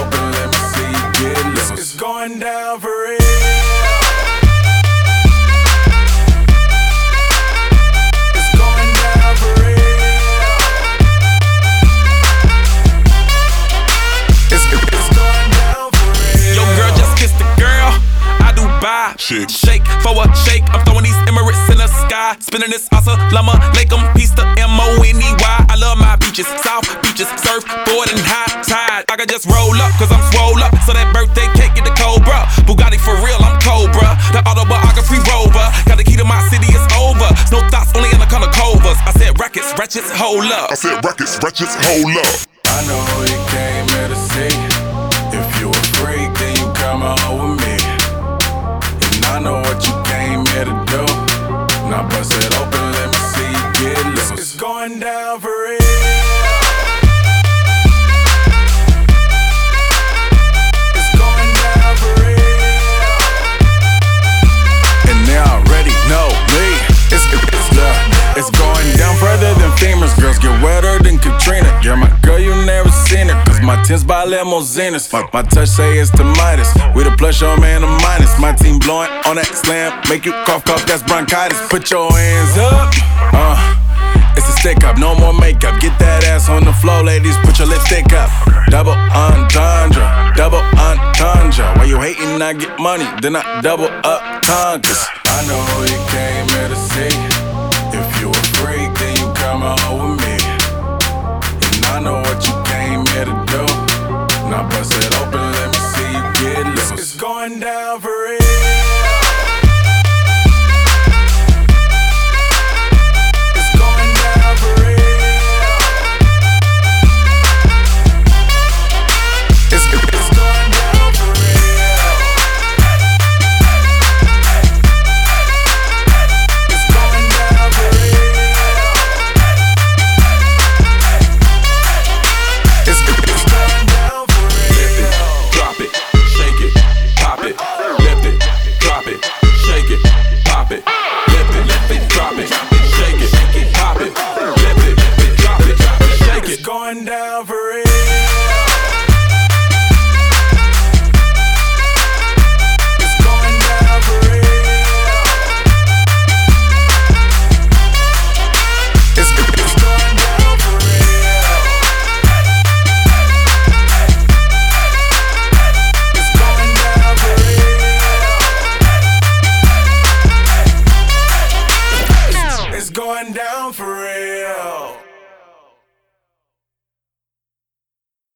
open, let me see you get loose. It's going down for real. Shake. shake for a shake. I'm throwing these Emirates in the sky. Spinning this awesome llama. Make them piece the M O N E Y. I love my beaches, South beaches, surf, board, and high tide. I just roll up, cause I'm swole up. So that birthday cake get the Cobra. Bugatti for real, I'm Cobra. The autobiography rover. Got the key to my city, it's over. No thoughts, only in the color covers. I said rackets, wretches, hold up. I said rackets, wretches, hold up. I know who you came here to see. If you a freak, then you come on with me. And I know what you came here to do. Now bust it open, let me see you get loose. It's going down for Katrina. You're my girl, you never seen her. Cause my tins by limousines. My, my touch say it's the Midas. We the plus, your man, a minus. My team blowing on that slam. Make you cough, cough, that's bronchitis. Put your hands up. Uh. It's a stick up, no more makeup. Get that ass on the floor, ladies. Put your lipstick up. Double entendre, double entendre. Why you hating? I get money, then I double up conquers. I know you came here to see. If you a freak, then you come on with me. Going down for going down for real.